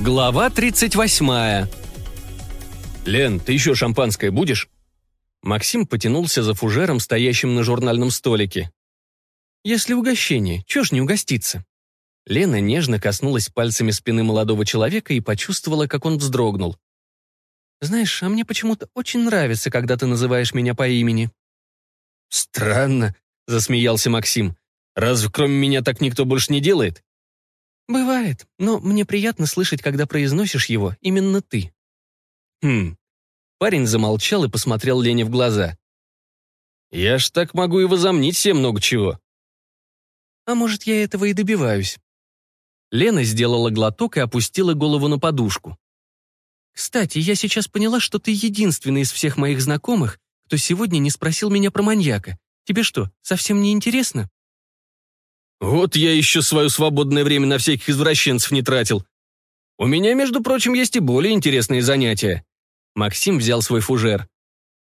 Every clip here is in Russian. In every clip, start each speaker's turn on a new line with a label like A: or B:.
A: Глава 38. «Лен, ты еще шампанское будешь?» Максим потянулся за фужером, стоящим на журнальном столике. «Если угощение, чё ж не угоститься?» Лена нежно коснулась пальцами спины молодого человека и почувствовала, как он вздрогнул. «Знаешь, а мне почему-то очень нравится, когда ты называешь меня по имени».
B: «Странно», — засмеялся Максим. «Разве кроме меня так никто больше не делает?»
A: «Бывает, но мне приятно слышать, когда произносишь его именно ты».
B: «Хм». Парень замолчал и посмотрел Лене в глаза. «Я ж так могу и возомнить себе много чего».
A: «А может, я этого и добиваюсь». Лена сделала глоток и опустила голову на подушку. «Кстати, я сейчас поняла, что ты единственный из всех моих знакомых, кто сегодня не спросил меня про маньяка. Тебе что, совсем не интересно?»
B: Вот я еще свое свободное время на всяких извращенцев не тратил. У меня, между прочим, есть и более интересные занятия. Максим взял свой фужер.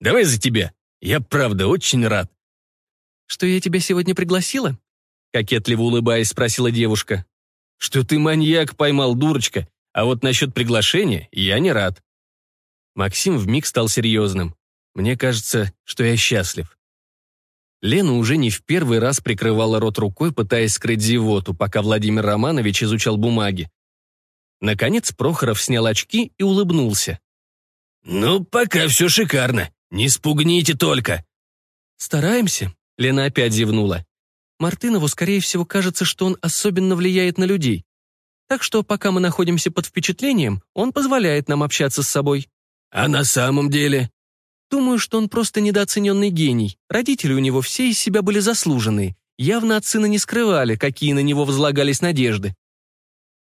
B: Давай за тебя. Я правда очень рад.
A: Что я тебя сегодня пригласила?
B: Кокетливо улыбаясь, спросила девушка. Что ты маньяк поймал, дурочка, а вот насчет приглашения я не рад. Максим вмиг стал серьезным. Мне кажется, что я счастлив. Лена уже не в первый раз прикрывала рот рукой, пытаясь скрыть зевоту, пока Владимир Романович изучал бумаги. Наконец Прохоров снял очки и улыбнулся. «Ну, пока все шикарно. Не спугните только».
A: «Стараемся», — Лена опять зевнула. «Мартынову, скорее всего, кажется, что он особенно влияет на людей. Так что, пока мы находимся под впечатлением, он позволяет нам общаться с собой».
B: «А на самом деле?»
A: Думаю, что он просто недооцененный гений. Родители у него все из себя были заслуженные. Явно от сына не скрывали, какие на него возлагались надежды.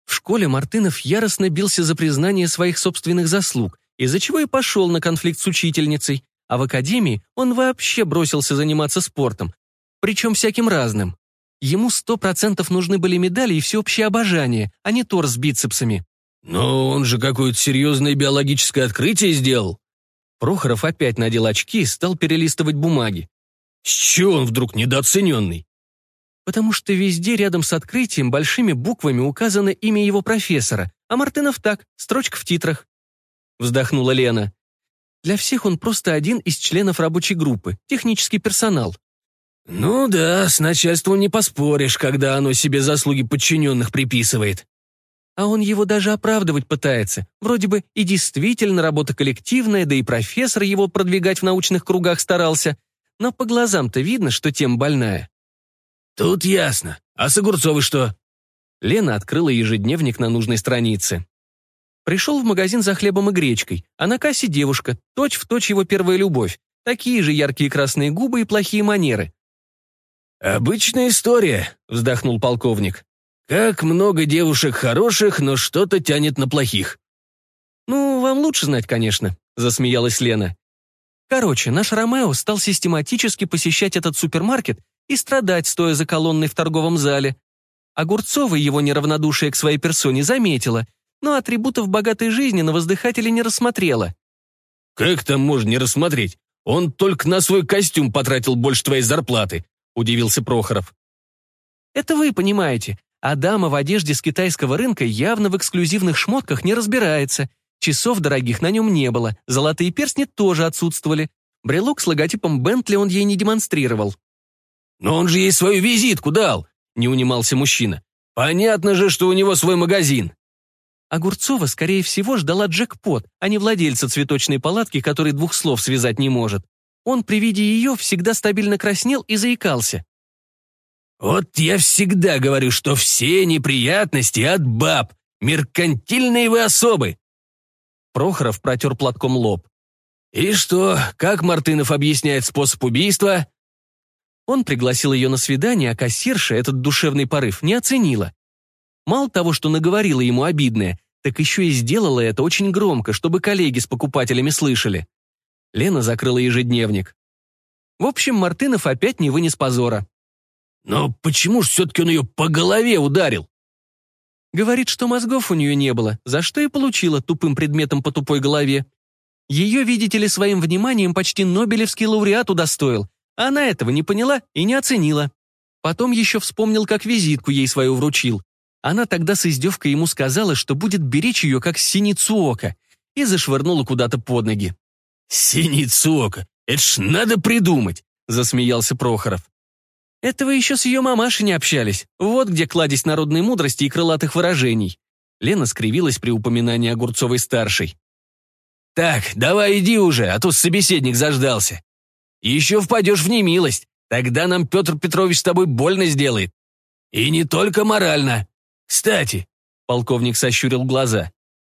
A: В школе Мартынов яростно бился за признание своих собственных заслуг, из-за чего и пошел на конфликт с учительницей, а в академии он вообще бросился заниматься спортом, причем всяким разным. Ему сто процентов нужны были медали и всеобщее обожание, а не торс с бицепсами.
B: «Но он же какое-то серьезное биологическое открытие сделал»,
A: Прохоров опять надел очки и стал перелистывать бумаги.
B: С чего он вдруг недооцененный?
A: Потому что везде рядом с открытием большими буквами указано имя его профессора, а Мартынов так, строчка в титрах. Вздохнула Лена. Для всех он просто один из членов рабочей группы, технический персонал.
B: Ну да, с начальством не поспоришь, когда оно себе заслуги подчиненных приписывает
A: а он его даже оправдывать пытается. Вроде бы и действительно работа коллективная, да и профессор его продвигать в научных кругах старался. Но по глазам-то видно, что тем больная.
B: Тут ясно. А с Огурцовой что?
A: Лена открыла ежедневник на нужной странице. Пришел в магазин за хлебом и гречкой, а на кассе девушка, точь-в-точь его первая любовь. Такие же яркие красные губы и плохие манеры.
B: «Обычная история», — вздохнул полковник. Как много девушек хороших, но что-то тянет на плохих.
A: «Ну, вам лучше знать, конечно», — засмеялась Лена. Короче, наш Ромео стал систематически посещать этот супермаркет и страдать, стоя за колонной в торговом зале. Огурцова его неравнодушие к своей персоне заметила, но атрибутов богатой жизни на воздыхателе не рассмотрела.
B: «Как там можно не рассмотреть? Он только на свой костюм потратил больше твоей зарплаты», — удивился Прохоров.
A: «Это вы понимаете. А дама в одежде с китайского рынка явно в эксклюзивных шмотках не разбирается. Часов дорогих на нем не было, золотые перстни тоже отсутствовали. Брелок с логотипом Бентли он ей не демонстрировал.
B: «Но он же ей свою визитку дал», — не унимался мужчина. «Понятно же, что у него свой магазин».
A: Огурцова, скорее всего, ждала джекпот, а не владельца цветочной палатки, который двух слов связать не может. Он при виде ее всегда стабильно краснел и заикался.
B: Вот я всегда говорю, что все неприятности от баб. Меркантильные вы особы.
A: Прохоров протер платком лоб.
B: И что, как Мартынов объясняет способ убийства?
A: Он пригласил ее на свидание, а кассирша этот душевный порыв не оценила. Мало того, что наговорила ему обидное, так еще и сделала это очень громко, чтобы коллеги с покупателями слышали. Лена закрыла ежедневник. В общем, Мартынов опять не вынес позора.
B: Но почему ж все-таки он ее по голове ударил?
A: Говорит, что мозгов у нее не было, за что и получила тупым предметом по тупой голове. Ее, видите ли, своим вниманием почти Нобелевский лауреат удостоил, а она этого не поняла и не оценила. Потом еще вспомнил, как визитку ей свою вручил. Она тогда с издевкой ему сказала, что будет беречь ее, как синицу ока, и зашвырнула куда-то под ноги.
B: «Синицу ока! Это ж надо придумать!» — засмеялся Прохоров.
A: «Это вы еще с ее мамашей не общались. Вот где кладезь народной мудрости и крылатых выражений». Лена скривилась при упоминании Огурцовой-старшей.
B: «Так, давай иди уже, а то собеседник заждался. Еще впадешь в немилость, тогда нам Петр Петрович с тобой больно сделает. И не только морально. Кстати, полковник сощурил глаза,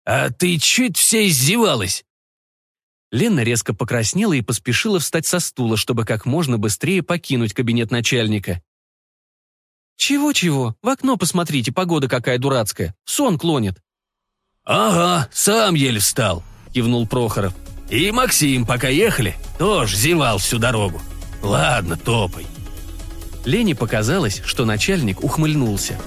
B: а ты чуть все издевалась?»
A: Лена резко покраснела и поспешила встать со стула, чтобы как можно быстрее покинуть кабинет начальника. «Чего-чего? В окно посмотрите, погода какая дурацкая. Сон клонит».
B: «Ага, сам еле встал», — кивнул Прохоров. «И Максим, пока ехали, тоже зевал всю дорогу. Ладно, топай».
A: Лене показалось, что начальник ухмыльнулся.